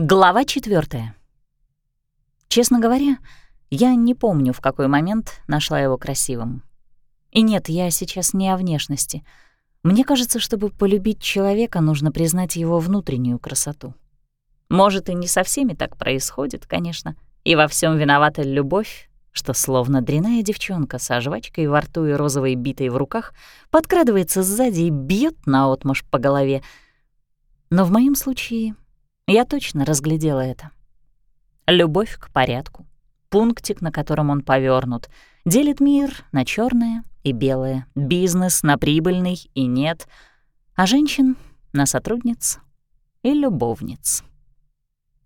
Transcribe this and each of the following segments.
Глава четвертая. Честно говоря, я не помню, в какой момент нашла его красивым. И нет, я сейчас не о внешности. Мне кажется, чтобы полюбить человека, нужно признать его внутреннюю красоту. Может, и не со всеми так происходит, конечно, и во всем виновата любовь, что словно дряная девчонка с жвачкой во рту и розовой битой в руках подкрадывается сзади и бьет наотмашь по голове. Но в моем случае я точно разглядела это. Любовь к порядку, пунктик, на котором он повернут, делит мир на черное и белое, бизнес на прибыльный и нет, а женщин — на сотрудниц и любовниц.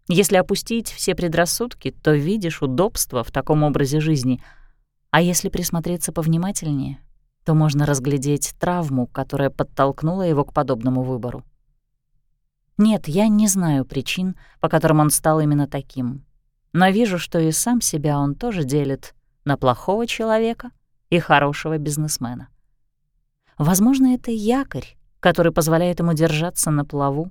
Если опустить все предрассудки, то видишь удобство в таком образе жизни, а если присмотреться повнимательнее, то можно разглядеть травму, которая подтолкнула его к подобному выбору. Нет, я не знаю причин, по которым он стал именно таким. Но вижу, что и сам себя он тоже делит на плохого человека и хорошего бизнесмена. Возможно, это якорь, который позволяет ему держаться на плаву.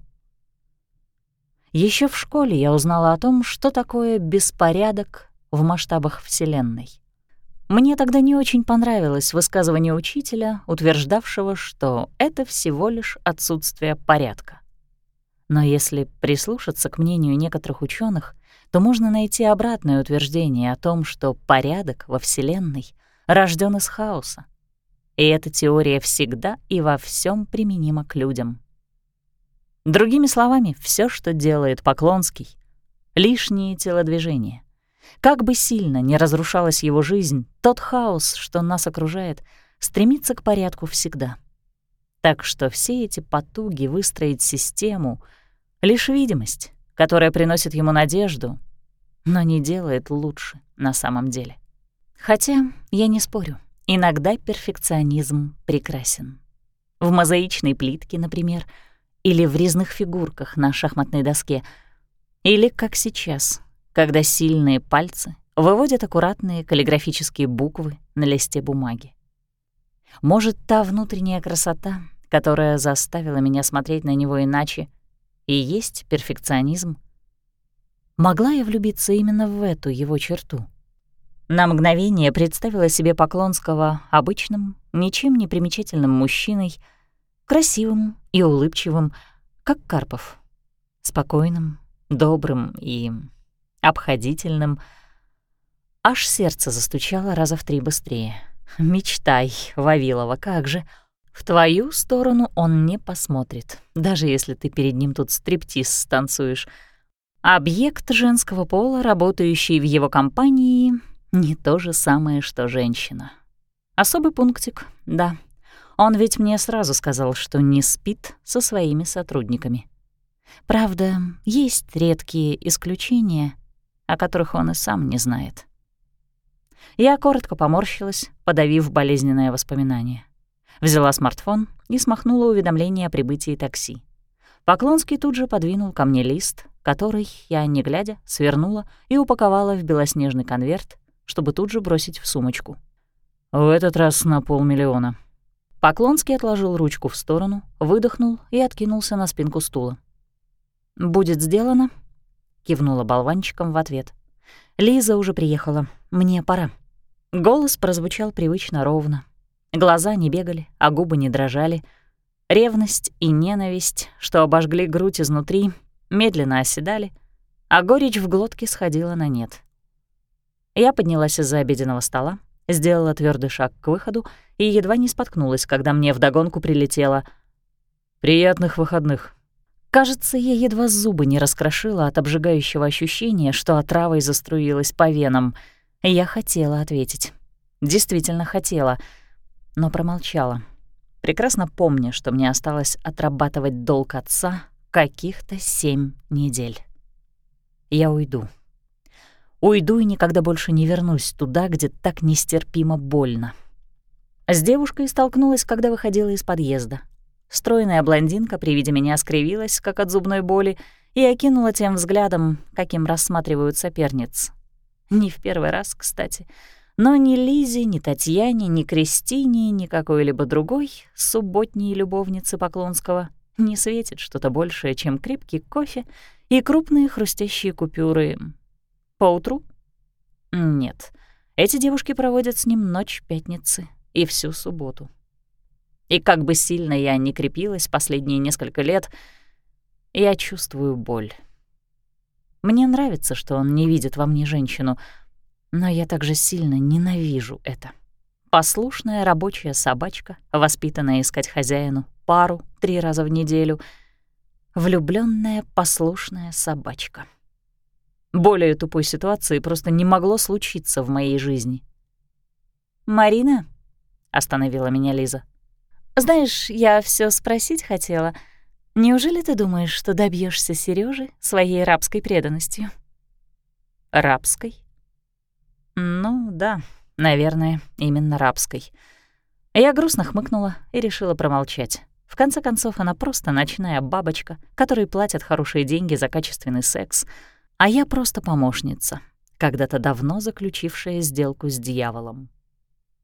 Еще в школе я узнала о том, что такое беспорядок в масштабах Вселенной. Мне тогда не очень понравилось высказывание учителя, утверждавшего, что это всего лишь отсутствие порядка. Но если прислушаться к мнению некоторых ученых, то можно найти обратное утверждение о том, что порядок во Вселенной рожден из хаоса. И эта теория всегда и во всем применима к людям. Другими словами, все, что делает Поклонский — лишние телодвижения. Как бы сильно ни разрушалась его жизнь, тот хаос, что нас окружает, стремится к порядку всегда. Так что все эти потуги выстроить систему — Лишь видимость, которая приносит ему надежду, но не делает лучше на самом деле. Хотя, я не спорю, иногда перфекционизм прекрасен. В мозаичной плитке, например, или в резных фигурках на шахматной доске, или как сейчас, когда сильные пальцы выводят аккуратные каллиграфические буквы на листе бумаги. Может, та внутренняя красота, которая заставила меня смотреть на него иначе, и есть перфекционизм. Могла я влюбиться именно в эту его черту? На мгновение представила себе Поклонского обычным, ничем не примечательным мужчиной, красивым и улыбчивым, как Карпов, спокойным, добрым и обходительным. Аж сердце застучало раза в три быстрее. «Мечтай, Вавилова, как же!» В твою сторону он не посмотрит, даже если ты перед ним тут стриптиз станцуешь. Объект женского пола, работающий в его компании, не то же самое, что женщина. Особый пунктик, да. Он ведь мне сразу сказал, что не спит со своими сотрудниками. Правда, есть редкие исключения, о которых он и сам не знает. Я коротко поморщилась, подавив болезненное воспоминание. Взяла смартфон и смахнула уведомление о прибытии такси. Поклонский тут же подвинул ко мне лист, который я, не глядя, свернула и упаковала в белоснежный конверт, чтобы тут же бросить в сумочку. В этот раз на полмиллиона. Поклонский отложил ручку в сторону, выдохнул и откинулся на спинку стула. «Будет сделано?» — кивнула болванчиком в ответ. «Лиза уже приехала. Мне пора». Голос прозвучал привычно ровно, Глаза не бегали, а губы не дрожали. Ревность и ненависть, что обожгли грудь изнутри, медленно оседали, а горечь в глотке сходила на нет. Я поднялась из-за обеденного стола, сделала твердый шаг к выходу и едва не споткнулась, когда мне вдогонку прилетело «Приятных выходных». Кажется, я едва зубы не раскрошила от обжигающего ощущения, что отравой заструилась по венам. Я хотела ответить. Действительно хотела — но промолчала, прекрасно помня, что мне осталось отрабатывать долг отца каких-то семь недель. Я уйду. Уйду и никогда больше не вернусь туда, где так нестерпимо больно. С девушкой столкнулась, когда выходила из подъезда. Стройная блондинка при виде меня скривилась, как от зубной боли, и окинула тем взглядом, каким рассматривают соперниц. Не в первый раз, кстати — но ни Лизе, ни Татьяне, ни Кристине, ни какой-либо другой субботней любовнице Поклонского не светит что-то большее, чем крепкий кофе и крупные хрустящие купюры. Поутру? Нет, эти девушки проводят с ним ночь пятницы и всю субботу. И как бы сильно я ни крепилась последние несколько лет, я чувствую боль. Мне нравится, что он не видит во мне женщину, но я также сильно ненавижу это. Послушная рабочая собачка, воспитанная искать хозяину пару три раза в неделю. Влюбленная послушная собачка. Более тупой ситуации просто не могло случиться в моей жизни. «Марина?» — остановила меня Лиза. «Знаешь, я все спросить хотела. Неужели ты думаешь, что добьешься Сережи своей рабской преданностью?» «Рабской?» «Ну да, наверное, именно рабской». Я грустно хмыкнула и решила промолчать. В конце концов, она просто ночная бабочка, которой платят хорошие деньги за качественный секс, а я просто помощница, когда-то давно заключившая сделку с дьяволом.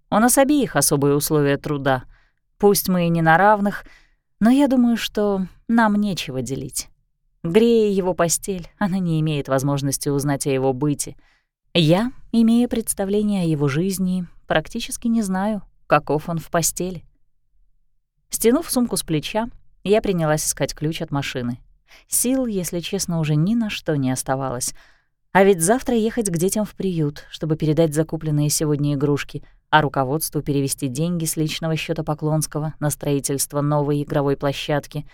У нас обеих особые условия труда — Пусть мы и не на равных, но я думаю, что нам нечего делить. Грея его постель, она не имеет возможности узнать о его быте. Я, имея представление о его жизни, практически не знаю, каков он в постели. Стянув сумку с плеча, я принялась искать ключ от машины. Сил, если честно, уже ни на что не оставалось. А ведь завтра ехать к детям в приют, чтобы передать закупленные сегодня игрушки — а руководству перевести деньги с личного счета Поклонского на строительство новой игровой площадки.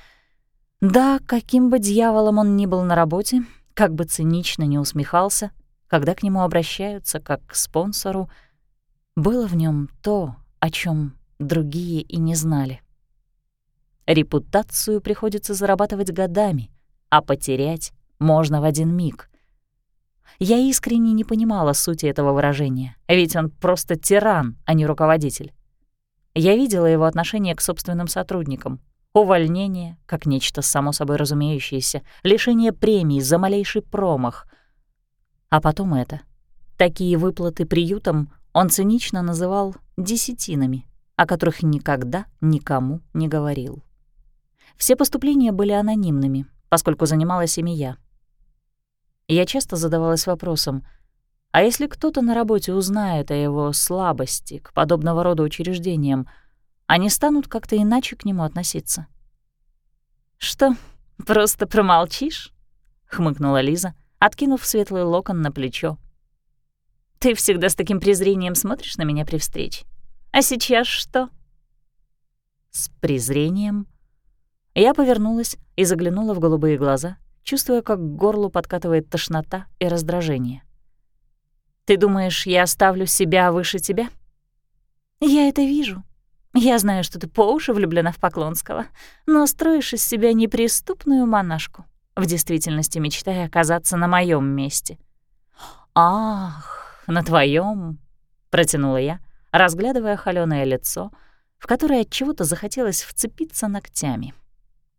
Да, каким бы дьяволом он ни был на работе, как бы цинично не усмехался, когда к нему обращаются как к спонсору, было в нем то, о чем другие и не знали. Репутацию приходится зарабатывать годами, а потерять можно в один миг. Я искренне не понимала сути этого выражения, ведь он просто тиран, а не руководитель. Я видела его отношение к собственным сотрудникам. Увольнение, как нечто само собой разумеющееся, лишение премий за малейший промах. А потом это. Такие выплаты приютам он цинично называл «десятинами», о которых никогда никому не говорил. Все поступления были анонимными, поскольку занималась ими я. Я часто задавалась вопросом, а если кто-то на работе узнает о его слабости к подобного рода учреждениям, они станут как-то иначе к нему относиться? «Что, просто промолчишь?» — хмыкнула Лиза, откинув светлый локон на плечо. «Ты всегда с таким презрением смотришь на меня при встрече. А сейчас что?» С презрением я повернулась и заглянула в голубые глаза, чувствуя, как к горлу подкатывает тошнота и раздражение. «Ты думаешь, я оставлю себя выше тебя?» «Я это вижу. Я знаю, что ты по уши влюблена в Поклонского, но строишь из себя неприступную монашку, в действительности мечтая оказаться на моем месте». «Ах, на твоем, протянула я, разглядывая холёное лицо, в которое от чего-то захотелось вцепиться ногтями.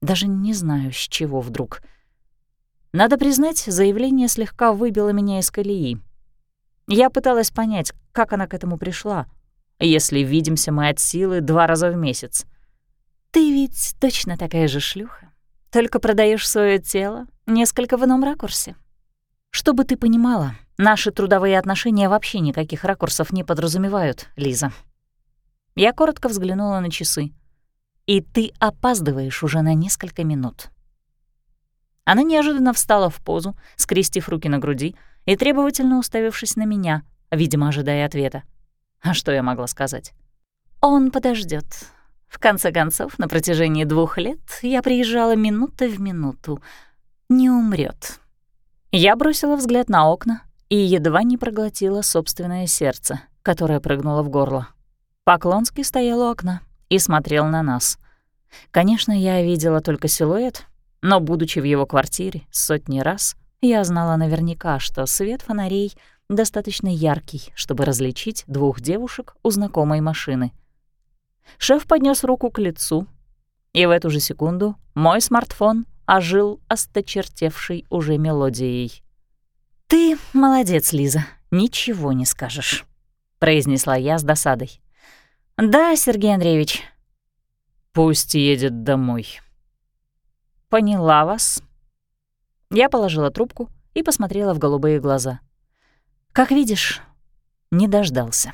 Даже не знаю, с чего вдруг — надо признать, заявление слегка выбило меня из колеи. Я пыталась понять, как она к этому пришла, если видимся мы от силы два раза в месяц. «Ты ведь точно такая же шлюха, только продаешь свое тело несколько в ином ракурсе. Чтобы ты понимала, наши трудовые отношения вообще никаких ракурсов не подразумевают, Лиза». Я коротко взглянула на часы. «И ты опаздываешь уже на несколько минут». Она неожиданно встала в позу, скрестив руки на груди и требовательно уставившись на меня, видимо, ожидая ответа. А что я могла сказать? «Он подождет. В конце концов, на протяжении двух лет я приезжала минута в минуту. Не умрет. Я бросила взгляд на окна и едва не проглотила собственное сердце, которое прыгнуло в горло. Поклонский стоял у окна и смотрел на нас. Конечно, я видела только силуэт, но, будучи в его квартире сотни раз, я знала наверняка, что свет фонарей достаточно яркий, чтобы различить двух девушек у знакомой машины. Шеф поднес руку к лицу, и в эту же секунду мой смартфон ожил осточертевшей уже мелодией. «Ты молодец, Лиза, ничего не скажешь», — произнесла я с досадой. «Да, Сергей Андреевич». «Пусть едет домой», «Поняла вас». Я положила трубку и посмотрела в голубые глаза. «Как видишь, не дождался.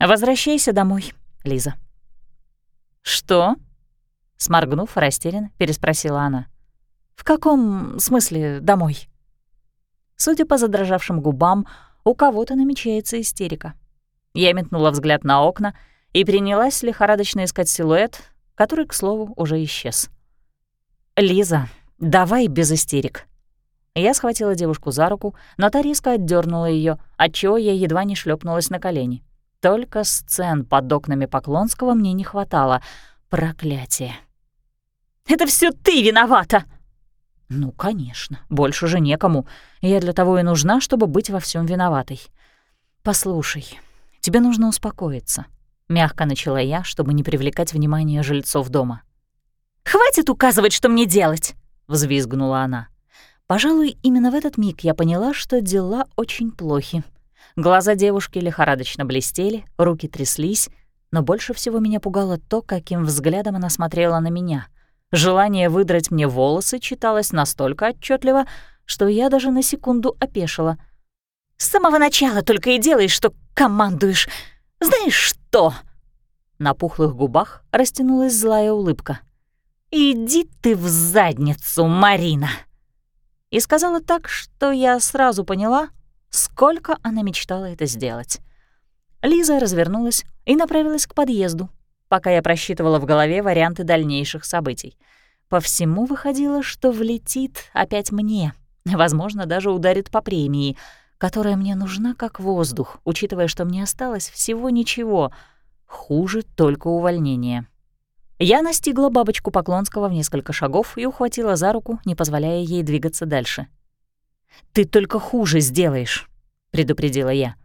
Возвращайся домой, Лиза». «Что?» — сморгнув растерянно, переспросила она. «В каком смысле домой?» Судя по задрожавшим губам, у кого-то намечается истерика. Я метнула взгляд на окна и принялась лихорадочно искать силуэт, который, к слову, уже исчез. «Лиза, давай без истерик». Я схватила девушку за руку, но та резко отдернула ее, отчего я едва не шлепнулась на колени. Только сцен под окнами Поклонского мне не хватало. Проклятие. «Это все ты виновата!» «Ну, конечно, больше же некому. Я для того и нужна, чтобы быть во всем виноватой. Послушай, тебе нужно успокоиться», — мягко начала я, чтобы не привлекать внимание жильцов дома. «Хватит указывать, что мне делать!» — взвизгнула она. Пожалуй, именно в этот миг я поняла, что дела очень плохи. Глаза девушки лихорадочно блестели, руки тряслись, но больше всего меня пугало то, каким взглядом она смотрела на меня — Желание выдрать мне волосы читалось настолько отчетливо, что я даже на секунду опешила. «С самого начала только и делаешь, что командуешь. Знаешь что?» На пухлых губах растянулась злая улыбка. «Иди ты в задницу, Марина!» И сказала так, что я сразу поняла, сколько она мечтала это сделать. Лиза развернулась и направилась к подъезду, пока я просчитывала в голове варианты дальнейших событий. По всему выходило, что влетит опять мне, возможно, даже ударит по премии, которая мне нужна как воздух, учитывая, что мне осталось всего ничего, хуже только увольнение. Я настигла бабочку Поклонского в несколько шагов и ухватила за руку, не позволяя ей двигаться дальше. «Ты только хуже сделаешь», — предупредила я.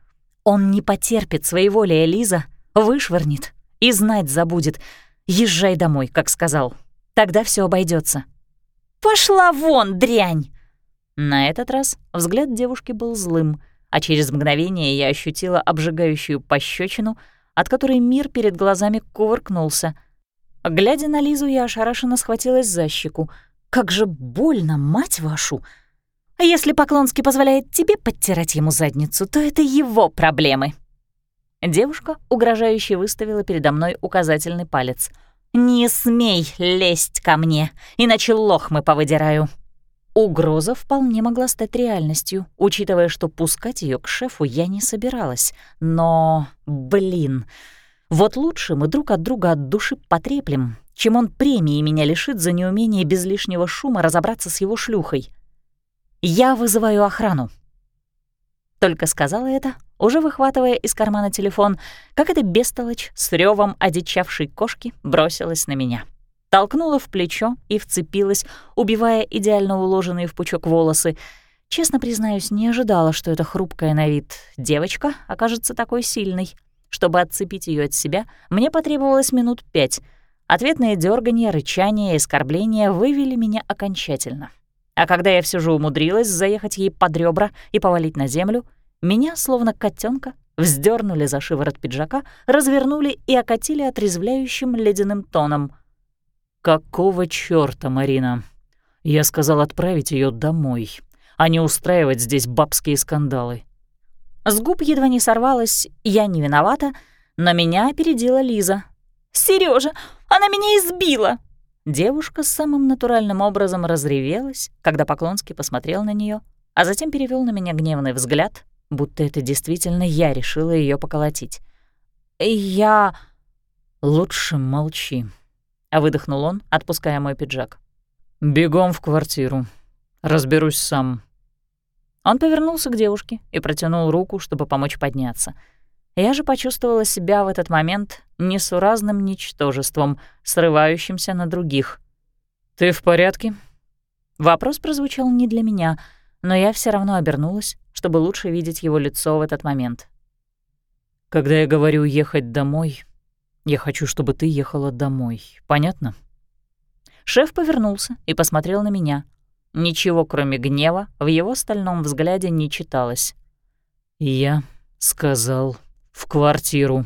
«Он не потерпит своей воли, Элиза, вышвырнет, и знать забудет. Езжай домой, как сказал. Тогда все обойдется. «Пошла вон, дрянь!» На этот раз взгляд девушки был злым, а через мгновение я ощутила обжигающую пощечину, от которой мир перед глазами кувыркнулся. Глядя на Лизу, я ошарашенно схватилась за щеку. «Как же больно, мать вашу!» «Если Поклонский позволяет тебе подтирать ему задницу, то это его проблемы», Девушка угрожающе выставила передо мной указательный палец. «Не смей лезть ко мне, иначе лохмы повыдираю». Угроза вполне могла стать реальностью, учитывая, что пускать ее к шефу я не собиралась. Но, блин, вот лучше мы друг от друга от души потреплем, чем он премии меня лишит за неумение без лишнего шума разобраться с его шлюхой. Я вызываю охрану. Только сказала это, уже выхватывая из кармана телефон, как эта бестолочь с ревом одичавшей кошки бросилась на меня. Толкнула в плечо и вцепилась, убивая идеально уложенные в пучок волосы. Честно признаюсь, не ожидала, что эта хрупкая на вид девочка окажется такой сильной. Чтобы отцепить ее от себя, мне потребовалось минут пять. Ответные дергания, рычания и оскорбления вывели меня окончательно. А когда я все же умудрилась заехать ей под ребра и повалить на землю, меня, словно котенка, вздернули за шиворот пиджака, развернули и окатили отрезвляющим ледяным тоном. «Какого чёрта, Марина? Я сказал отправить ее домой, а не устраивать здесь бабские скандалы». С губ едва не сорвалась «я не виновата», но меня опередила Лиза. Сережа, она меня избила!» Девушка с самым натуральным образом разревелась, когда Поклонский посмотрел на нее, а затем перевел на меня гневный взгляд, будто это действительно я решила ее поколотить. «Я...» «Лучше молчи», — выдохнул он, отпуская мой пиджак. «Бегом в квартиру. Разберусь сам». Он повернулся к девушке и протянул руку, чтобы помочь подняться. Я же почувствовала себя в этот момент несуразным ничтожеством, срывающимся на других. «Ты в порядке?» Вопрос прозвучал не для меня, но я все равно обернулась, чтобы лучше видеть его лицо в этот момент. «Когда я говорю ехать домой, я хочу, чтобы ты ехала домой. Понятно?» Шеф повернулся и посмотрел на меня. Ничего, кроме гнева, в его стальном взгляде не читалось. «Я сказал в квартиру».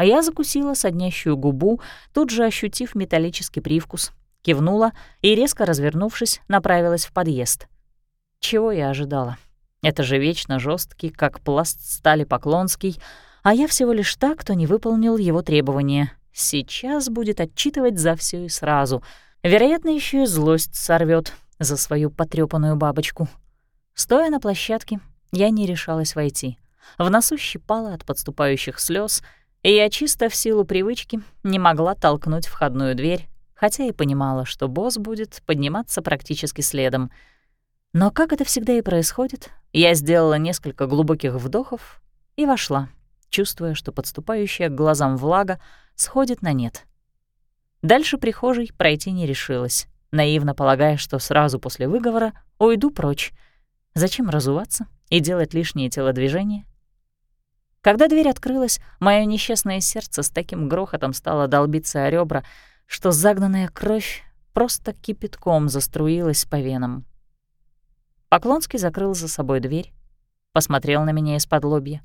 А я закусила соднящую губу, тут же ощутив металлический привкус, кивнула и, резко развернувшись, направилась в подъезд. Чего я ожидала? Это же вечно жесткий, как пласт стали Поклонский, а я всего лишь так, кто не выполнил его требования. Сейчас будет отчитывать за все и сразу. Вероятно, еще и злость сорвет за свою потрепанную бабочку. Стоя на площадке, я не решалась войти. В носу щипала от подступающих слез, и я чисто в силу привычки не могла толкнуть входную дверь, хотя и понимала, что босс будет подниматься практически следом. Но, как это всегда и происходит, я сделала несколько глубоких вдохов и вошла, чувствуя, что подступающая к глазам влага сходит на нет. Дальше прихожей пройти не решилась, наивно полагая, что сразу после выговора уйду прочь. Зачем разуваться и делать лишние телодвижения? Когда дверь открылась, мое несчастное сердце с таким грохотом стало долбиться о ребра, что загнанная кровь просто кипятком заструилась по венам. Поклонский закрыл за собой дверь, посмотрел на меня из-под лобья,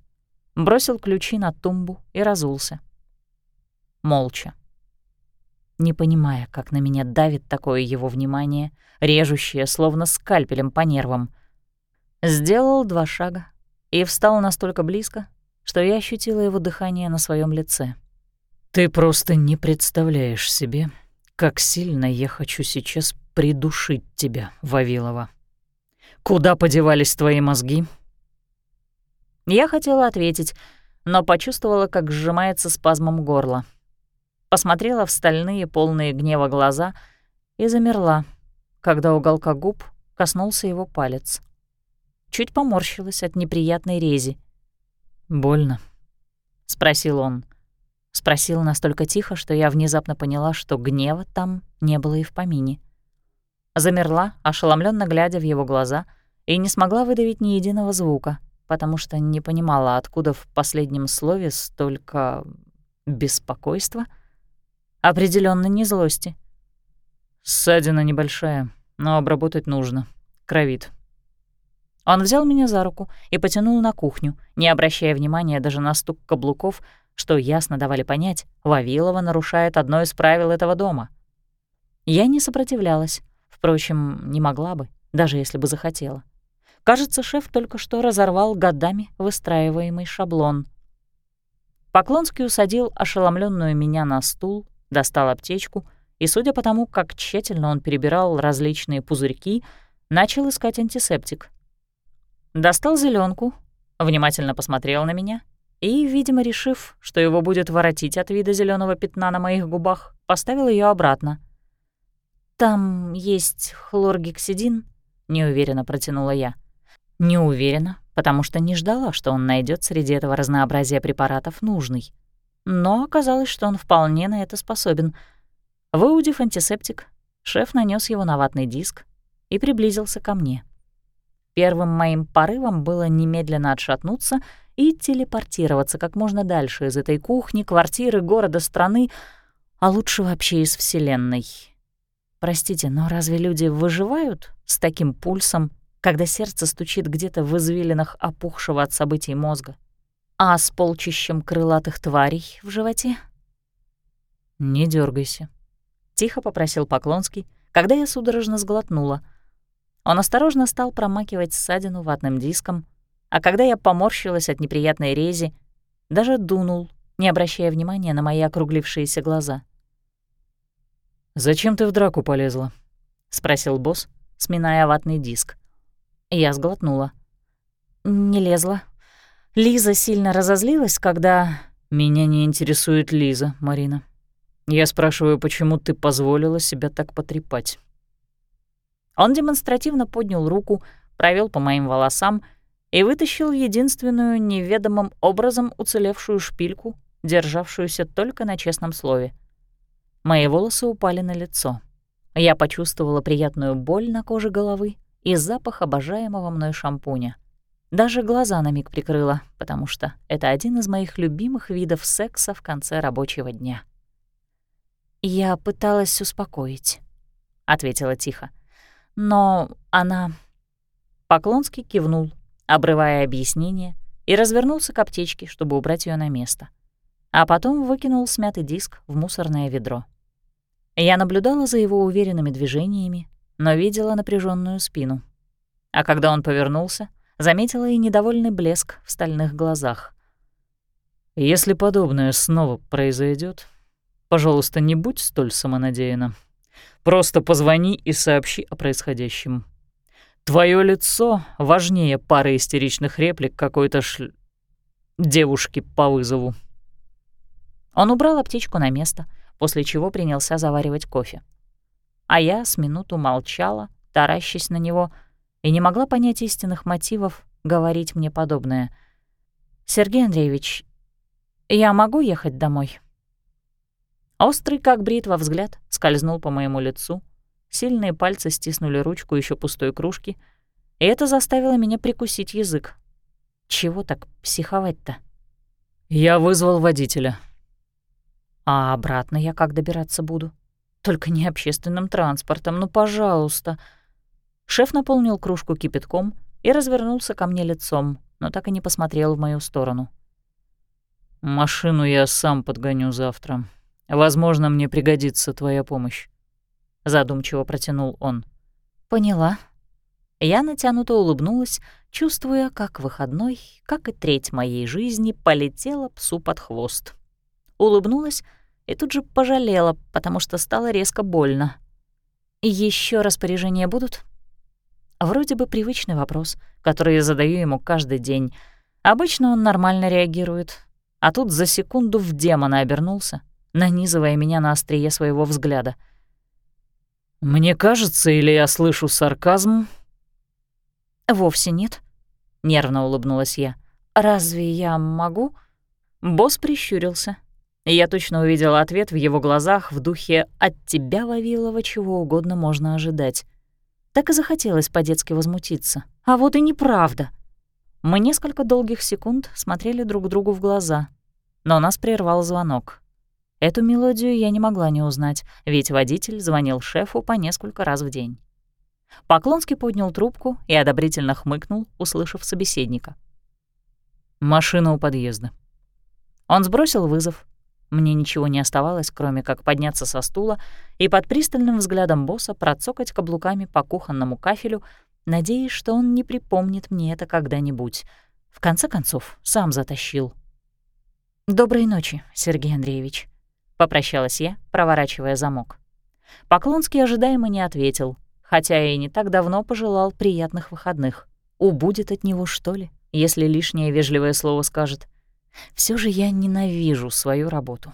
бросил ключи на тумбу и разулся. Молча. Не понимая, как на меня давит такое его внимание, режущее, словно скальпелем по нервам, сделал два шага и встал настолько близко, что я ощутила его дыхание на своем лице. «Ты просто не представляешь себе, как сильно я хочу сейчас придушить тебя, Вавилова. Куда подевались твои мозги?» Я хотела ответить, но почувствовала, как сжимается спазмом горло. Посмотрела в стальные, полные гнева глаза и замерла, когда уголка губ коснулся его палец. Чуть поморщилась от неприятной рези. «Больно?» — спросил он. Спросил настолько тихо, что я внезапно поняла, что гнева там не было и в помине. Замерла, ошеломленно глядя в его глаза, и не смогла выдавить ни единого звука, потому что не понимала, откуда в последнем слове столько беспокойства. Определенно не злости. «Ссадина небольшая, но обработать нужно. Кровит». Он взял меня за руку и потянул на кухню, не обращая внимания даже на стук каблуков, что ясно давали понять, Вавилова нарушает одно из правил этого дома. Я не сопротивлялась, впрочем, не могла бы, даже если бы захотела. Кажется, шеф только что разорвал годами выстраиваемый шаблон. Поклонский усадил ошеломленную меня на стул, достал аптечку и, судя по тому, как тщательно он перебирал различные пузырьки, начал искать антисептик. Достал зеленку, внимательно посмотрел на меня — и, видимо, решив, что его будет воротить от вида зеленого пятна на моих губах, поставил ее обратно. «Там есть хлоргексидин», — неуверенно протянула я. Не уверена, потому что не ждала, что он найдет среди этого разнообразия препаратов нужный. Но оказалось, что он вполне на это способен. Выудив антисептик, шеф нанес его на ватный диск и приблизился ко мне. Первым моим порывом было немедленно отшатнуться — и телепортироваться как можно дальше из этой кухни, квартиры, города, страны, а лучше вообще из Вселенной. Простите, но разве люди выживают с таким пульсом, когда сердце стучит где-то в извилинах опухшего от событий мозга? А с полчищем крылатых тварей в животе? «Не дергайся, тихо попросил Поклонский, когда я судорожно сглотнула. Он осторожно стал промакивать ссадину ватным диском, а когда я поморщилась от неприятной рези, даже дунул, не обращая внимания на мои округлившиеся глаза. «Зачем ты в драку полезла?» — спросил босс, сминая ватный диск. Я сглотнула. «Не лезла. Лиза сильно разозлилась, когда...» «Меня не интересует Лиза, Марина. Я спрашиваю, почему ты позволила себя так потрепать?» Он демонстративно поднял руку, провел по моим волосам и вытащил единственную неведомым образом уцелевшую шпильку, державшуюся только на честном слове. Мои волосы упали на лицо. Я почувствовала приятную боль на коже головы и запах обожаемого мной шампуня. Даже глаза на миг прикрыла, потому что это один из моих любимых видов секса в конце рабочего дня. «Я пыталась успокоить», — ответила тихо. «Но она...» Поклонский кивнул, обрывая объяснение, и развернулся к аптечке, чтобы убрать ее на место. А потом выкинул смятый диск в мусорное ведро. Я наблюдала за его уверенными движениями, но видела напряженную спину. А когда он повернулся, заметила и недовольный блеск в стальных глазах. «Если подобное снова произойдет, пожалуйста, не будь столь самонадеянна. Просто позвони и сообщи о происходящем. Твое лицо важнее пары истеричных реплик какой-то шль... девушки по вызову». Он убрал аптечку на место, после чего принялся заваривать кофе. А я с минуту молчала, таращась на него, и не могла понять истинных мотивов говорить мне подобное. «Сергей Андреевич, я могу ехать домой?» Острый, как бритва, взгляд скользнул по моему лицу, сильные пальцы стиснули ручку еще пустой кружки, и это заставило меня прикусить язык. Чего так психовать-то? «Я вызвал водителя», а обратно я как добираться буду? Только не общественным транспортом, ну, пожалуйста. Шеф наполнил кружку кипятком и развернулся ко мне лицом, но так и не посмотрел в мою сторону. «Машину я сам подгоню завтра. Возможно, мне пригодится твоя помощь», — задумчиво протянул он. «Поняла». Я натянуто улыбнулась, чувствуя, как выходной, как и треть моей жизни, полетела псу под хвост улыбнулась и тут же пожалела, потому что стало резко больно. «И ещё распоряжения будут?» Вроде бы привычный вопрос, который я задаю ему каждый день. Обычно он нормально реагирует, а тут за секунду в демона обернулся, нанизывая меня на острие своего взгляда. «Мне кажется, или я слышу сарказм?» «Вовсе нет», — нервно улыбнулась я. «Разве я могу?» Босс прищурился, я точно увидела ответ в его глазах в духе «от тебя, Вавилова, чего угодно можно ожидать». Так и захотелось по-детски возмутиться. А вот и неправда. Мы несколько долгих секунд смотрели друг другу в глаза, но нас прервал звонок. Эту мелодию я не могла не узнать, ведь водитель звонил шефу по несколько раз в день. Поклонский поднял трубку и одобрительно хмыкнул, услышав собеседника. «Машина у подъезда». Он сбросил вызов, мне ничего не оставалось, кроме как подняться со стула и под пристальным взглядом босса процокать каблуками по кухонному кафелю, надеясь, что он не припомнит мне это когда-нибудь. В конце концов, сам затащил. «Доброй ночи, Сергей Андреевич», — попрощалась я, проворачивая замок. Поклонский ожидаемо не ответил, хотя и не так давно пожелал приятных выходных. Убудет от него, что ли, если лишнее вежливое слово скажет — все же я ненавижу свою работу.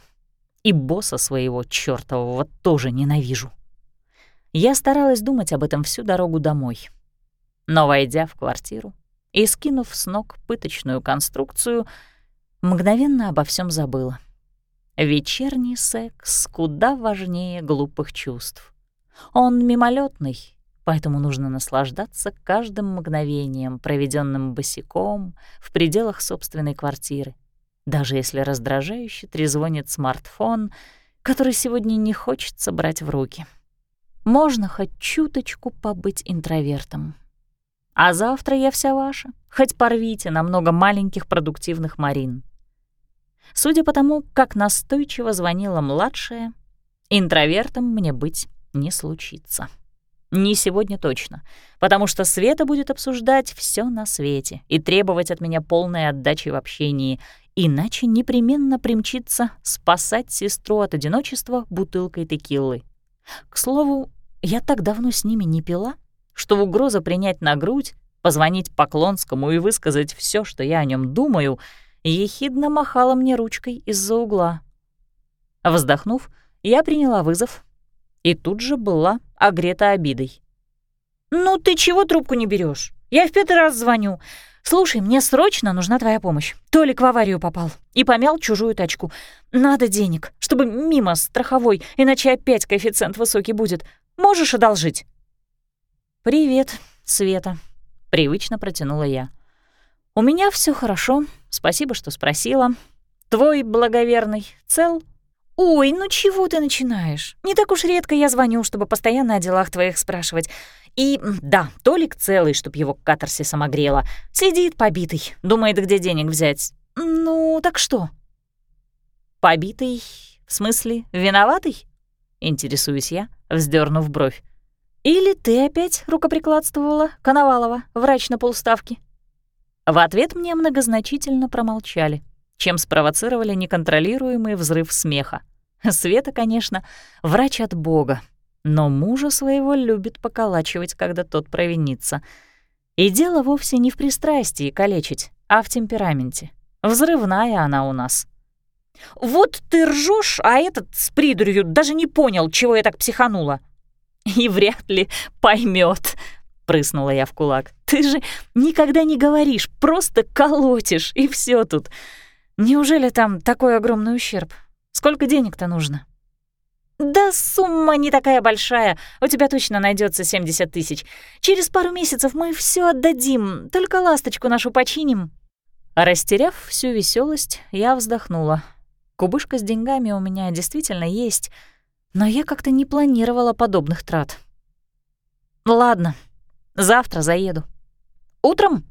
И босса своего чёртового тоже ненавижу. Я старалась думать об этом всю дорогу домой. Но, войдя в квартиру и скинув с ног пыточную конструкцию, мгновенно обо всем забыла. Вечерний секс куда важнее глупых чувств. Он мимолетный, поэтому нужно наслаждаться каждым мгновением, проведенным босиком в пределах собственной квартиры, даже если раздражающе трезвонит смартфон, который сегодня не хочется брать в руки. Можно хоть чуточку побыть интровертом. А завтра я вся ваша, хоть порвите на много маленьких продуктивных Марин. Судя по тому, как настойчиво звонила младшая, интровертом мне быть не случится. Не сегодня точно, потому что Света будет обсуждать все на свете и требовать от меня полной отдачи в общении, иначе непременно примчится спасать сестру от одиночества бутылкой текилы. К слову, я так давно с ними не пила, что угроза принять на грудь, позвонить Поклонскому и высказать все, что я о нем думаю, ехидно махала мне ручкой из-за угла. Вздохнув, я приняла вызов и тут же была огрета обидой. «Ну ты чего трубку не берешь? Я в пятый раз звоню. Слушай, мне срочно нужна твоя помощь. Толик в аварию попал и помял чужую тачку. Надо денег, чтобы мимо страховой, иначе опять коэффициент высокий будет. Можешь одолжить?» «Привет, Света», — привычно протянула я. «У меня все хорошо, спасибо, что спросила. Твой благоверный цел?» «Ой, ну чего ты начинаешь? Не так уж редко я звоню, чтобы постоянно о делах твоих спрашивать. И да, Толик целый, чтоб его катарсисом огрело. Сидит побитый, думает, где денег взять. Ну, так что?» «Побитый? В смысле, виноватый?» интересуюсь я, вздернув бровь. «Или ты опять рукоприкладствовала, Коновалова, врач на полставки?» В ответ мне многозначительно промолчали, чем спровоцировали неконтролируемый взрыв смеха. Света, конечно, врач от бога, но мужа своего любит поколачивать, когда тот провинится. И дело вовсе не в пристрастии калечить, а в темпераменте. Взрывная она у нас. «Вот ты ржешь, а этот с придурью даже не понял, чего я так психанула», и вряд ли поймет, прыснула я в кулак. Ты же никогда не говоришь, просто колотишь, и все тут. Неужели там такой огромный ущерб? Сколько денег-то нужно? Да сумма не такая большая, у тебя точно найдется 70 тысяч. Через пару месяцев мы все отдадим, только ласточку нашу починим. Растеряв всю веселость, я вздохнула. Кубышка с деньгами у меня действительно есть — но я как-то не планировала подобных трат. Ладно, завтра заеду. Утром?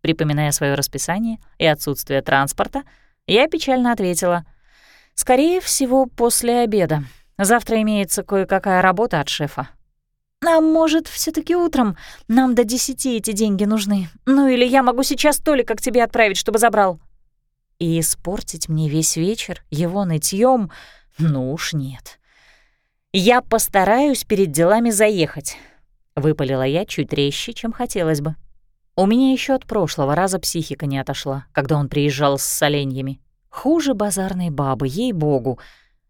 Припоминая свое расписание и отсутствие транспорта, я печально ответила. Скорее всего, после обеда. Завтра имеется кое-какая работа от шефа. А может, все таки утром? Нам до десяти эти деньги нужны. Ну или я могу сейчас Толика к тебе отправить, чтобы забрал. И испортить мне весь вечер его нытьем? Ну уж нет. «Я постараюсь перед делами заехать», — выпалила я чуть резче, чем хотелось бы. У меня еще от прошлого раза психика не отошла, когда он приезжал с соленьями. Хуже базарной бабы, ей-богу.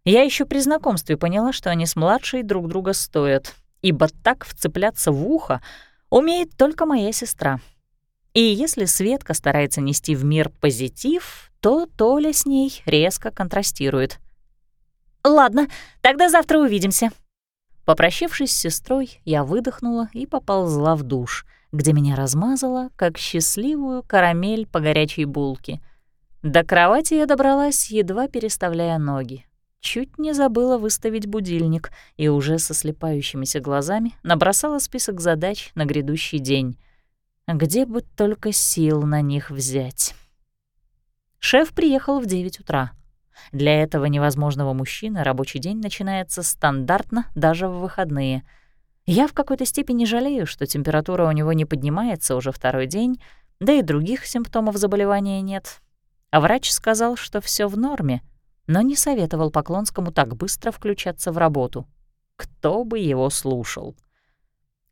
Я еще при знакомстве поняла, что они с младшей друг друга стоят, ибо так вцепляться в ухо умеет только моя сестра. И если Светка старается нести в мир позитив, то Толя с ней резко контрастирует — «Ладно, тогда завтра увидимся». Попрощавшись с сестрой, я выдохнула и поползла в душ, где меня размазало, как счастливую карамель по горячей булке. До кровати я добралась, едва переставляя ноги. Чуть не забыла выставить будильник и уже со слепающимися глазами набросала список задач на грядущий день. Где бы только сил на них взять. Шеф приехал в 9 утра. Для этого невозможного мужчины рабочий день начинается стандартно даже в выходные. Я в какой-то степени жалею, что температура у него не поднимается уже второй день, да и других симптомов заболевания нет. А врач сказал, что все в норме, но не советовал Поклонскому так быстро включаться в работу. Кто бы его слушал?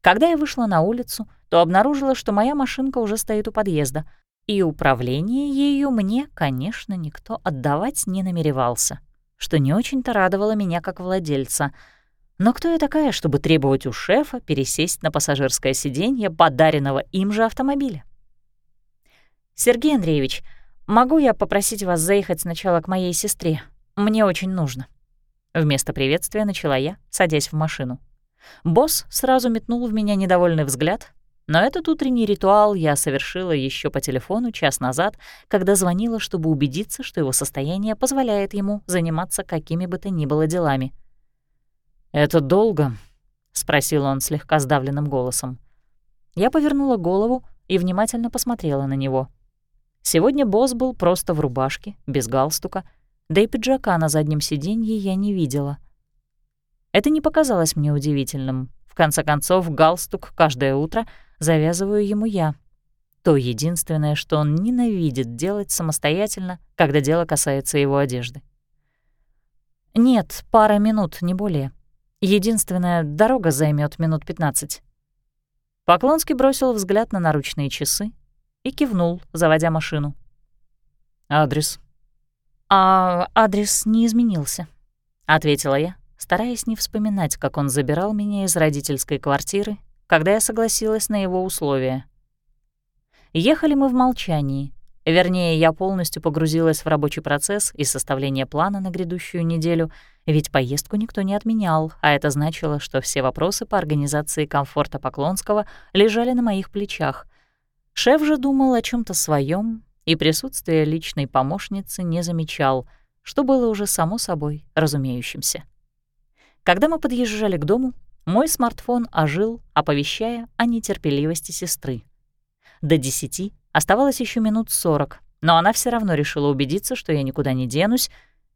Когда я вышла на улицу, то обнаружила, что моя машинка уже стоит у подъезда — и управление ею мне, конечно, никто отдавать не намеревался, что не очень-то радовало меня как владельца. Но кто я такая, чтобы требовать у шефа пересесть на пассажирское сиденье подаренного им же автомобиля? «Сергей Андреевич, могу я попросить вас заехать сначала к моей сестре? Мне очень нужно». Вместо приветствия начала я, садясь в машину. Босс сразу метнул в меня недовольный взгляд, но этот утренний ритуал я совершила еще по телефону час назад, когда звонила, чтобы убедиться, что его состояние позволяет ему заниматься какими бы то ни было делами. «Это долго?» — спросил он слегка сдавленным голосом. Я повернула голову и внимательно посмотрела на него. Сегодня босс был просто в рубашке, без галстука, да и пиджака на заднем сиденье я не видела. Это не показалось мне удивительным. В конце концов, галстук каждое утро — завязываю ему я. То единственное, что он ненавидит делать самостоятельно, когда дело касается его одежды. Нет, пара минут, не более. Единственная дорога займет минут 15. Поклонский бросил взгляд на наручные часы и кивнул, заводя машину. «Адрес?» «А адрес не изменился», — ответила я, стараясь не вспоминать, как он забирал меня из родительской квартиры когда я согласилась на его условия. Ехали мы в молчании. Вернее, я полностью погрузилась в рабочий процесс и составление плана на грядущую неделю, ведь поездку никто не отменял, а это значило, что все вопросы по организации комфорта Поклонского лежали на моих плечах. Шеф же думал о чем то своем и присутствие личной помощницы не замечал, что было уже само собой разумеющимся. Когда мы подъезжали к дому, мой смартфон ожил, оповещая о нетерпеливости сестры. До десяти оставалось еще минут сорок, но она все равно решила убедиться, что я никуда не денусь,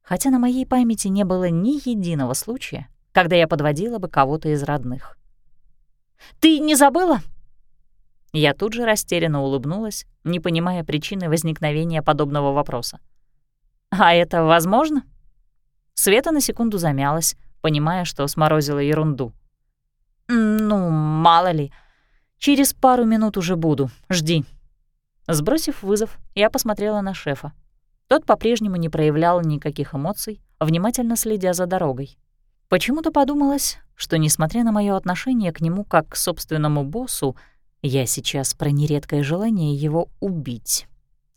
хотя на моей памяти не было ни единого случая, когда я подводила бы кого-то из родных. «Ты не забыла?» Я тут же растерянно улыбнулась, не понимая причины возникновения подобного вопроса. «А это возможно?» Света на секунду замялась, понимая, что сморозила ерунду. «Ну, мало ли. Через пару минут уже буду. Жди». Сбросив вызов, я посмотрела на шефа. Тот по-прежнему не проявлял никаких эмоций, внимательно следя за дорогой. Почему-то подумалось, что, несмотря на мое отношение к нему как к собственному боссу, я сейчас про нередкое желание его убить.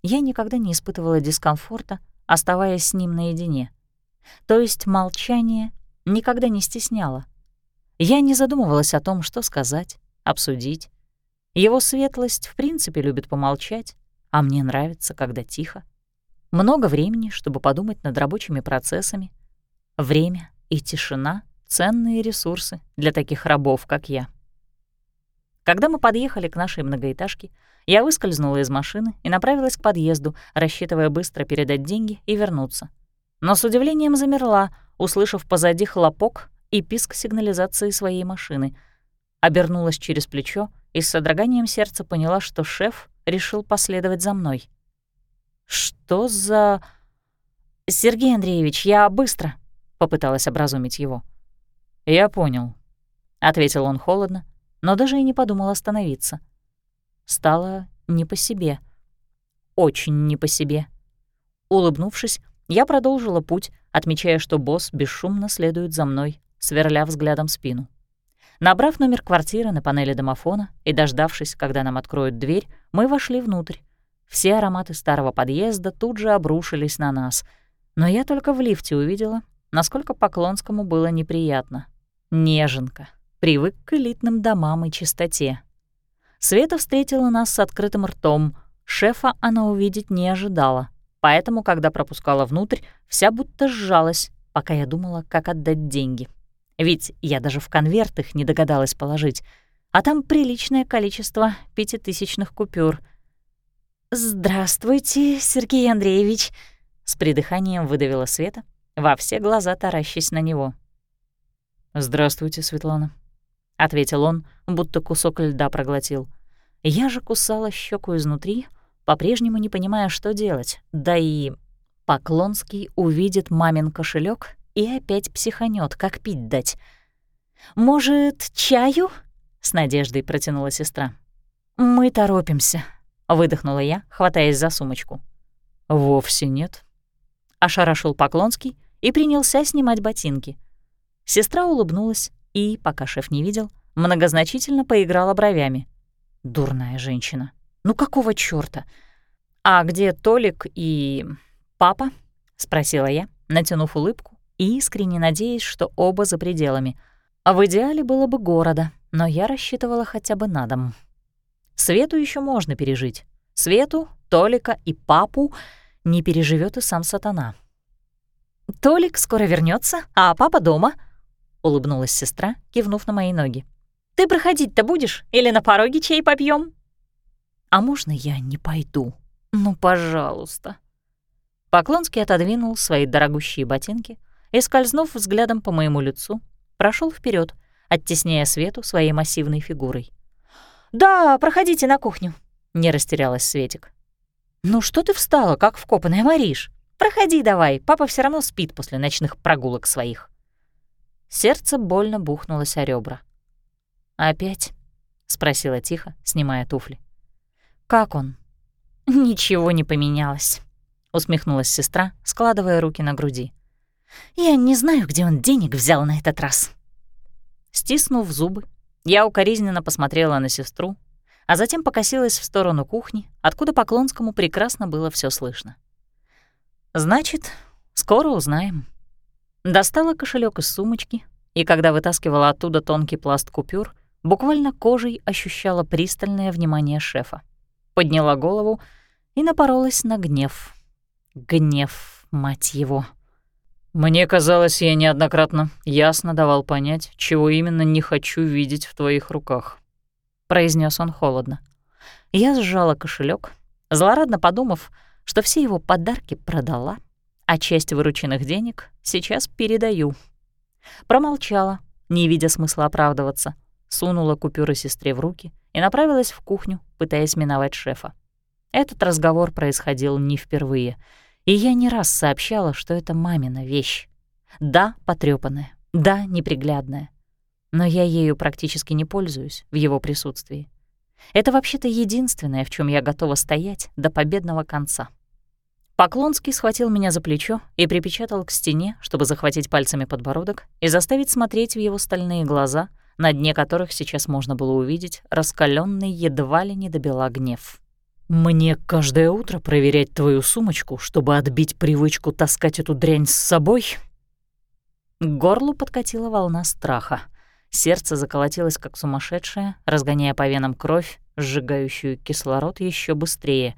Я никогда не испытывала дискомфорта, оставаясь с ним наедине. То есть молчание никогда не стесняло. Я не задумывалась о том, что сказать, обсудить. Его светлость в принципе любит помолчать, а мне нравится, когда тихо. Много времени, чтобы подумать над рабочими процессами. Время и тишина — ценные ресурсы для таких рабов, как я. Когда мы подъехали к нашей многоэтажке, я выскользнула из машины и направилась к подъезду, рассчитывая быстро передать деньги и вернуться. Но с удивлением замерла, услышав позади хлопок и писк сигнализации своей машины. Обернулась через плечо и с содроганием сердца поняла, что шеф решил последовать за мной. «Что за...» «Сергей Андреевич, я быстро», — попыталась образумить его. «Я понял», — ответил он холодно, но даже и не подумал остановиться. Стало не по себе. Очень не по себе. Улыбнувшись, я продолжила путь, отмечая, что босс бесшумно следует за мной, сверля взглядом спину. Набрав номер квартиры на панели домофона и дождавшись, когда нам откроют дверь, мы вошли внутрь. Все ароматы старого подъезда тут же обрушились на нас, но я только в лифте увидела, насколько Поклонскому было неприятно. Неженка привык к элитным домам и чистоте. Света встретила нас с открытым ртом. Шефа она увидеть не ожидала, поэтому, когда пропускала внутрь, вся будто сжалась, пока я думала, как отдать деньги. Ведь я даже в конверт их не догадалась положить, а там приличное количество пятитысячных купюр. «Здравствуйте, Сергей Андреевич», — с придыханием выдавила Света, во все глаза таращась на него. «Здравствуйте, Светлана», — ответил он, будто кусок льда проглотил. Я же кусала щеку изнутри, по-прежнему не понимая, что делать. Да и Поклонский увидит мамин кошелек и опять психанет, как пить дать. «Может, чаю?» — с надеждой протянула сестра. «Мы торопимся», — выдохнула я, хватаясь за сумочку. «Вовсе нет», — ошарашил Поклонский и принялся снимать ботинки. Сестра улыбнулась, и, пока шеф не видел, многозначительно поиграла бровями. Дурная женщина. Ну какого чёрта? А где Толик и папа? спросила я, натянув улыбку и искренне надеясь, что оба за пределами. А в идеале было бы города, но я рассчитывала хотя бы на дом. Свету еще можно пережить. Свету, Толика и папу не переживет и сам сатана. «Толик скоро вернется, а папа дома», — улыбнулась сестра, кивнув на мои ноги. «Ты проходить-то будешь или на пороге чай попьем? «А можно я не пойду? Ну, пожалуйста». Поклонский отодвинул свои дорогущие ботинки и, скользнув взглядом по моему лицу, прошел вперед, оттесняя Свету своей массивной фигурой. «Да, проходите на кухню», — не растерялась Светик. «Ну что ты встала, как вкопанная, Мариш? Проходи давай, папа все равно спит после ночных прогулок своих». Сердце больно бухнулось о ребра. «Опять?» — спросила тихо, снимая туфли. «Как он?» «Ничего не поменялось», — усмехнулась сестра, складывая руки на груди. «Я не знаю, где он денег взял на этот раз». Стиснув зубы, я укоризненно посмотрела на сестру, а затем покосилась в сторону кухни, откуда Поклонскому прекрасно было все слышно. «Значит, скоро узнаем». Достала кошелек из сумочки, и когда вытаскивала оттуда тонкий пласт купюр, буквально кожей ощущала пристальное внимание шефа. Подняла голову и напоролась на гнев. Гнев, мать его. «Мне казалось, я неоднократно ясно давал понять, чего именно не хочу видеть в твоих руках», — произнес он холодно. Я сжала кошелек, злорадно подумав, что все его подарки продала — а часть вырученных денег сейчас передаю. Промолчала, не видя смысла оправдываться, сунула купюры сестре в руки и направилась в кухню, пытаясь миновать шефа. Этот разговор происходил не впервые, и я не раз сообщала, что это мамина вещь. Да, потрёпанная, да, неприглядная. Но я ею практически не пользуюсь в его присутствии. Это вообще-то единственное, в чем я готова стоять до победного конца. Поклонский схватил меня за плечо и припечатал к стене, чтобы захватить пальцами подбородок и заставить смотреть в его стальные глаза, на дне которых сейчас можно было увидеть раскаленный едва ли не добела гнев. «Мне каждое утро проверять твою сумочку, чтобы отбить привычку таскать эту дрянь с собой?» К горлу подкатила волна страха. Сердце заколотилось как сумасшедшее, разгоняя по венам кровь, сжигающую кислород еще быстрее.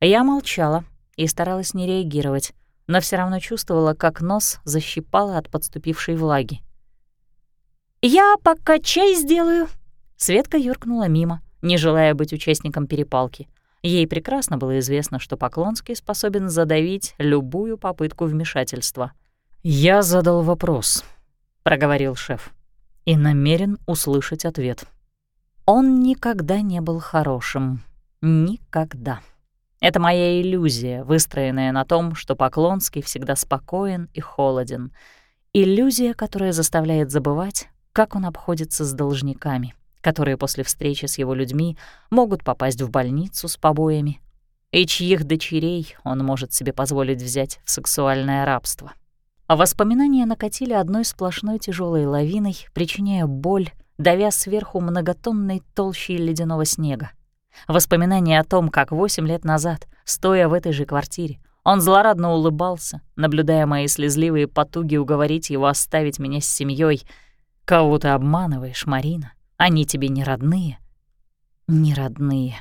Я молчала, и старалась не реагировать, но все равно чувствовала, как нос защипало от подступившей влаги. «Я пока чай сделаю!» Светка юркнула мимо, не желая быть участником перепалки. Ей прекрасно было известно, что Поклонский способен задавить любую попытку вмешательства. «Я задал вопрос», — проговорил шеф, — «и намерен услышать ответ». Он никогда не был хорошим. Никогда. Это моя иллюзия, выстроенная на том, что Поклонский всегда спокоен и холоден. Иллюзия, которая заставляет забывать, как он обходится с должниками, которые после встречи с его людьми могут попасть в больницу с побоями, и чьих дочерей он может себе позволить взять в сексуальное рабство. А воспоминания накатили одной сплошной тяжелой лавиной, причиняя боль, давя сверху многотонной толщей ледяного снега. Воспоминания о том, как восемь лет назад, стоя в этой же квартире, он злорадно улыбался, наблюдая мои слезливые потуги уговорить его оставить меня с семьей. «Кого ты обманываешь, Марина? Они тебе не родные?» «Не родные».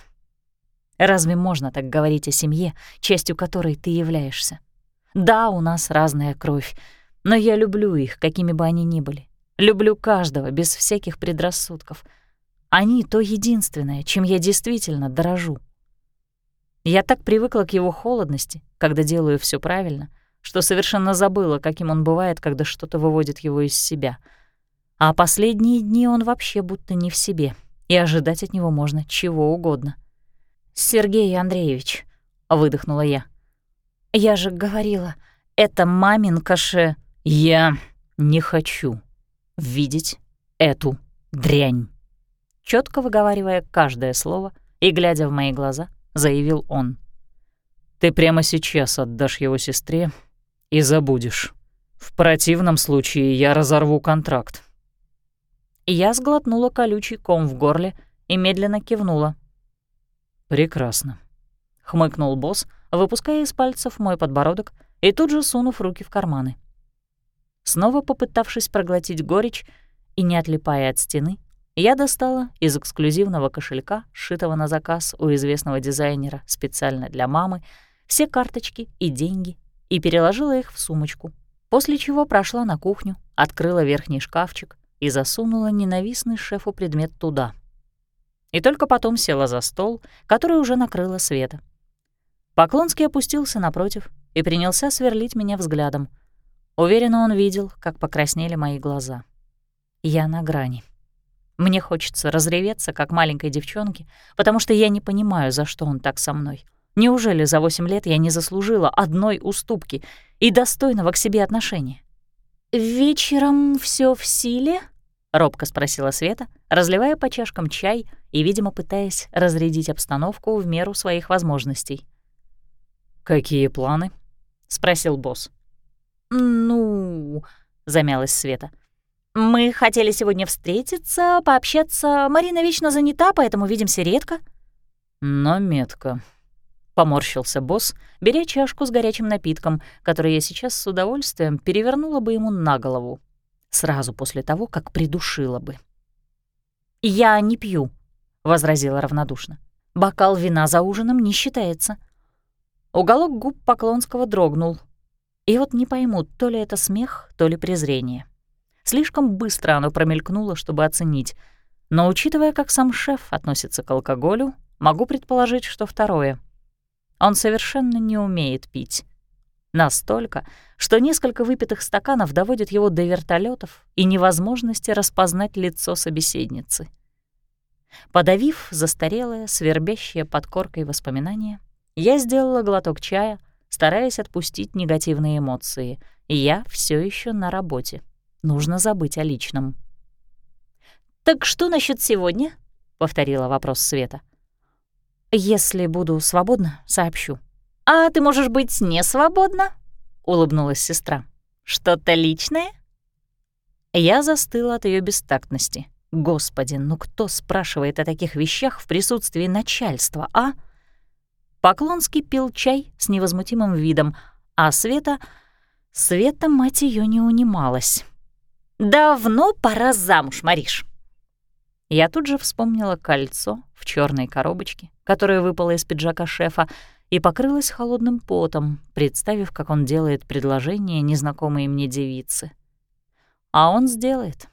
Разве можно так говорить о семье, частью которой ты являешься? Да, у нас разная кровь, но я люблю их, какими бы они ни были. Люблю каждого, без всяких предрассудков — они — то единственное, чем я действительно дорожу. Я так привыкла к его холодности, когда делаю все правильно, что совершенно забыла, каким он бывает, когда что-то выводит его из себя. А последние дни он вообще будто не в себе, и ожидать от него можно чего угодно. «Сергей Андреевич», — выдохнула я, — «я же говорила, это мамин каше...» «Я не хочу видеть эту дрянь» четко выговаривая каждое слово и глядя в мои глаза, заявил он. «Ты прямо сейчас отдашь его сестре и забудешь. В противном случае я разорву контракт». Я сглотнула колючий ком в горле и медленно кивнула. «Прекрасно», — хмыкнул босс, выпуская из пальцев мой подбородок и тут же сунув руки в карманы. Снова попытавшись проглотить горечь и не отлипая от стены, я достала из эксклюзивного кошелька, сшитого на заказ у известного дизайнера специально для мамы, все карточки и деньги и переложила их в сумочку, после чего прошла на кухню, открыла верхний шкафчик и засунула ненавистный шефу предмет туда. И только потом села за стол, который уже накрыла Света. Поклонский опустился напротив и принялся сверлить меня взглядом. Уверенно он видел, как покраснели мои глаза. Я на грани. Мне хочется разреветься, как маленькой девчонке, потому что я не понимаю, за что он так со мной. Неужели за восемь лет я не заслужила одной уступки и достойного к себе отношения? «Вечером все в силе?» — робко спросила Света, разливая по чашкам чай и, видимо, пытаясь разрядить обстановку в меру своих возможностей. «Какие планы?» — спросил босс. «Ну...» — замялась Света — «Мы хотели сегодня встретиться, пообщаться. Марина вечно занята, поэтому видимся редко». «Но метко», — поморщился босс, беря чашку с горячим напитком, который я сейчас с удовольствием перевернула бы ему на голову, сразу после того, как придушила бы. «Я не пью», — возразила равнодушно. «Бокал вина за ужином не считается». Уголок губ Поклонского дрогнул. И вот не пойму, то ли это смех, то ли презрение. Слишком быстро оно промелькнуло, чтобы оценить. Но учитывая, как сам шеф относится к алкоголю, могу предположить, что второе. Он совершенно не умеет пить. Настолько, что несколько выпитых стаканов доводят его до вертолетов и невозможности распознать лицо собеседницы. Подавив застарелое, свербящее под коркой воспоминания, я сделала глоток чая, стараясь отпустить негативные эмоции. Я все еще на работе. Нужно забыть о личном. «Так что насчет сегодня?» — повторила вопрос Света. «Если буду свободна, сообщу». «А ты можешь быть не свободна?» — улыбнулась сестра. «Что-то личное?» Я застыла от ее бестактности. Господи, ну кто спрашивает о таких вещах в присутствии начальства, а? Поклонский пил чай с невозмутимым видом, а Света... Света, мать ее не унималась. «Давно пора замуж, Мариш». Я тут же вспомнила кольцо в черной коробочке, которое выпало из пиджака шефа, и покрылась холодным потом, представив, как он делает предложение незнакомой мне девице. А он сделает.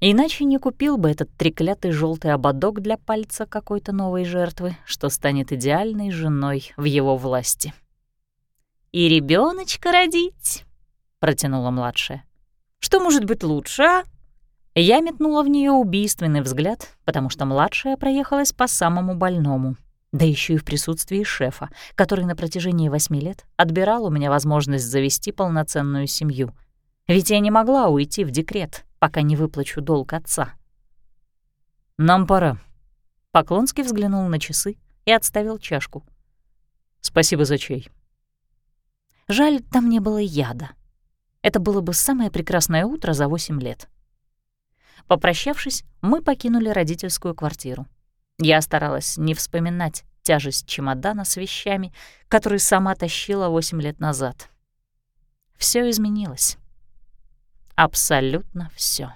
Иначе не купил бы этот треклятый желтый ободок для пальца какой-то новой жертвы, что станет идеальной женой в его власти. «И ребеночка родить», — протянула младшая. «Что может быть лучше, а?» Я метнула в нее убийственный взгляд, потому что младшая проехалась по самому больному. Да еще и в присутствии шефа, который на протяжении восьми лет отбирал у меня возможность завести полноценную семью. Ведь я не могла уйти в декрет, пока не выплачу долг отца. «Нам пора». Поклонский взглянул на часы и отставил чашку. «Спасибо за чай». Жаль, там не было яда. Это было бы самое прекрасное утро за восемь лет. Попрощавшись, мы покинули родительскую квартиру. Я старалась не вспоминать тяжесть чемодана с вещами, который сама тащила восемь лет назад. Все изменилось. Абсолютно все.